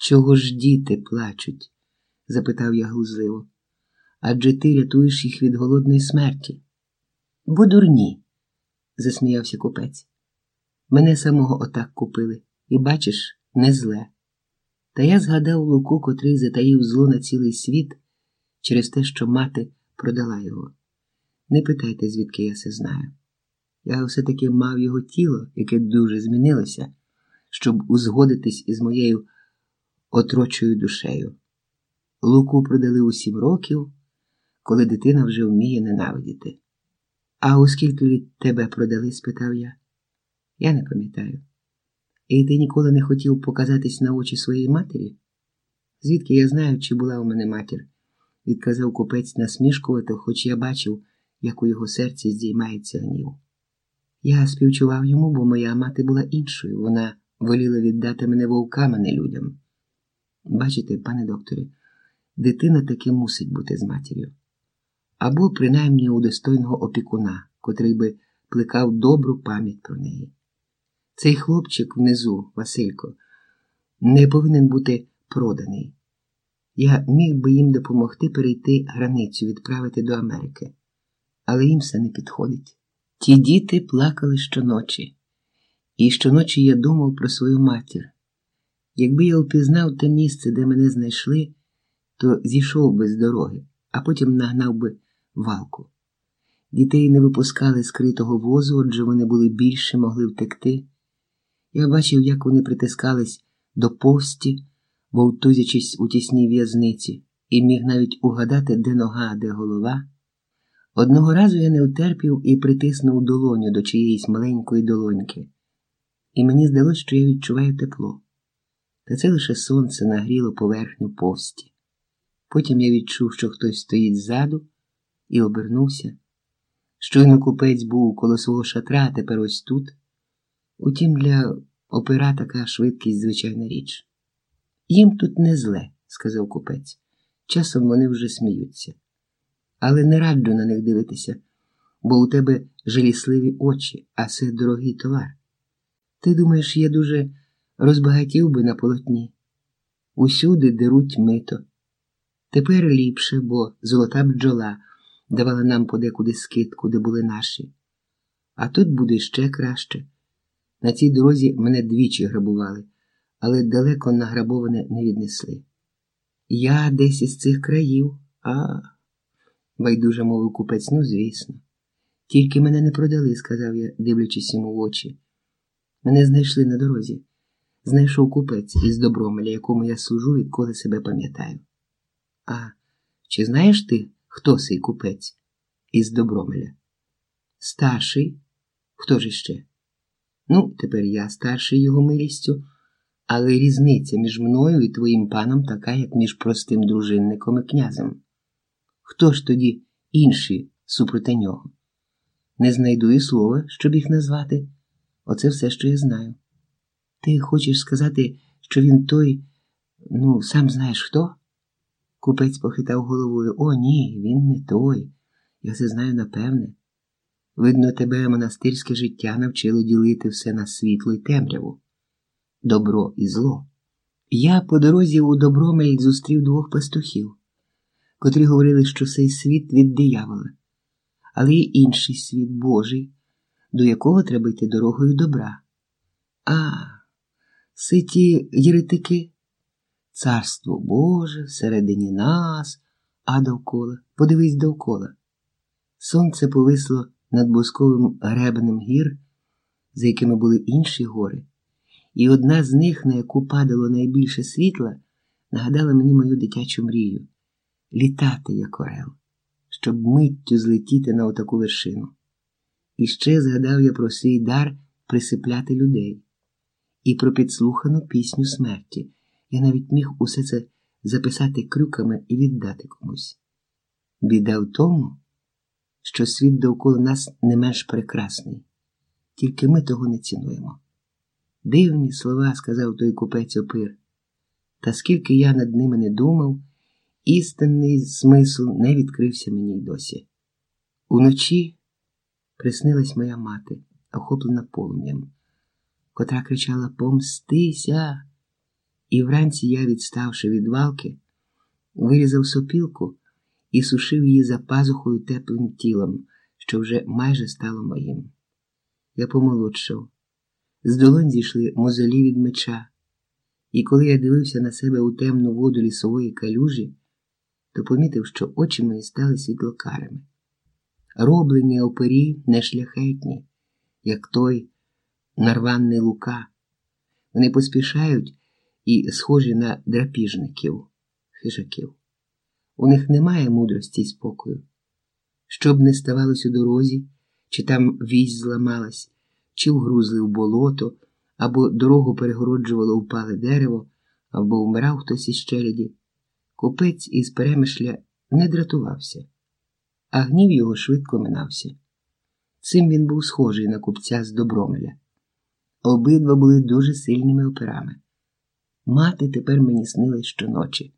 Чого ж діти плачуть? запитав я глузливо. Адже ти рятуєш їх від голодної смерті. Бо дурні, засміявся купець. Мене самого отак купили, і бачиш, не зле. Та я згадав Луку, котрий затаїв зло на цілий світ через те, що мати продала його. Не питайте, звідки я це знаю. Я все-таки мав його тіло, яке дуже змінилося, щоб узгодитись із моєю отрочою душею. Луку продали у сім років, коли дитина вже вміє ненавидіти. А у скільки літ тебе продали? спитав я. Я не пам'ятаю. І ти ніколи не хотів показатись на очі своєї матері? Звідки я знаю, чи була у мене матір? відказав купець насмішкувато, хоч я бачив, як у його серці здіймається гнів. Я співчував йому, бо моя мати була іншою. Вона воліла віддати мене вовкам, а не людям. Бачите, пане докторе, дитина таки мусить бути з матір'ю. Або, принаймні, у достойного опікуна, котрий би плекав добру пам'ять про неї. Цей хлопчик внизу, Василько, не повинен бути проданий. Я міг би їм допомогти перейти границю, відправити до Америки, але їм все не підходить. Ті діти плакали щоночі, і щоночі я думав про свою матір. Якби я впізнав те місце, де мене знайшли, то зійшов би з дороги, а потім нагнав би валку. Дітей не випускали з критого возу, отже вони були більше, могли втекти. Я бачив, як вони притискались до повсті, вовтузячись у тісній в'язниці, і міг навіть угадати, де нога, де голова. Одного разу я не утерпів і притиснув долоню до чиєїсь маленької долоньки, і мені здалося, що я відчуваю тепло. Та це лише сонце нагріло поверхню повсті. Потім я відчув, що хтось стоїть ззаду, і обернувся. Щойно купець був коло свого шатра, а тепер ось тут. Утім, для опера така швидкість звичайна річ. Їм тут не зле, сказав купець. Часом вони вже сміються. Але не раджу на них дивитися, бо у тебе жалісливі очі, а це дорогий товар. Ти думаєш, я дуже розбагатів би на полотні. Усюди деруть мито. Тепер ліпше, бо золота бджола давала нам подекуди скидку, де були наші. А тут буде ще краще. На цій дорозі мене двічі грабували, але далеко награбоване не віднесли. Я десь із цих країв, а, байдуже мовив купець, ну, звісно. Тільки мене не продали, сказав я, дивлячись йому в очі. Мене знайшли на дорозі. Знайшов купець із Добромеля, якому я служу, відколи себе пам'ятаю. А чи знаєш ти, хто цей купець із Добромеля? Старший? Хто ж іще? Ну, тепер я старший його милістю, але різниця між мною і твоїм паном така, як між простим дружинником і князем. Хто ж тоді інші супроти нього? Не знайду і слова, щоб їх назвати. Оце все, що я знаю. Ти хочеш сказати, що він той, ну, сам знаєш хто? Купець похитав головою. О, ні, він не той. Я це знаю напевне. Видно, тебе монастирське життя навчило ділити все на світло й темряву, добро і зло. Я по дорозі у Добромель зустрів двох пастухів, котрі говорили, що цей світ від диявола, але й інший світ Божий, до якого треба йти дорогою добра. А, ситі єретики, царство Боже всередині нас, а довкола, подивись довкола. Сонце повисло над босковим гребенем гір, за якими були інші гори, і одна з них, на яку падало найбільше світла, нагадала мені мою дитячу мрію літати, як орел, щоб миттю злетіти на отаку вершину. І ще згадав я про свій дар присипляти людей і про підслухану пісню смерті. Я навіть міг усе це записати крюками і віддати комусь. Біда в тому, що світ довкола нас не менш прекрасний, тільки ми того не цінуємо. Дивні слова, сказав той купець опир, та скільки я над ними не думав, істинний смисл не відкрився мені й досі. Уночі приснилась моя мати, охоплена полум'ям, котра кричала Помстися. І вранці я, відставши від валки, вирізав сопілку і сушив її за пазухою теплим тілом, що вже майже стало моїм. Я помолодшав. З долонь зійшли мозолі від меча, і коли я дивився на себе у темну воду лісової калюжі, то помітив, що очі мої стали світлокарими. Роблені опері нешляхетні, як той нарванний лука. Вони поспішають і схожі на драпіжників, хижаків. У них немає мудрості й спокою. Що б не ставалось у дорозі, чи там вісь зламалась, чи вгрузли в болото, або дорогу перегороджувало впале дерево, або вмирав хтось із челяді, купець із перемишля не дратувався, а гнів його швидко минався. Цим він був схожий на купця з Добромеля. Обидва були дуже сильними операми. Мати тепер мені снилась щоночі.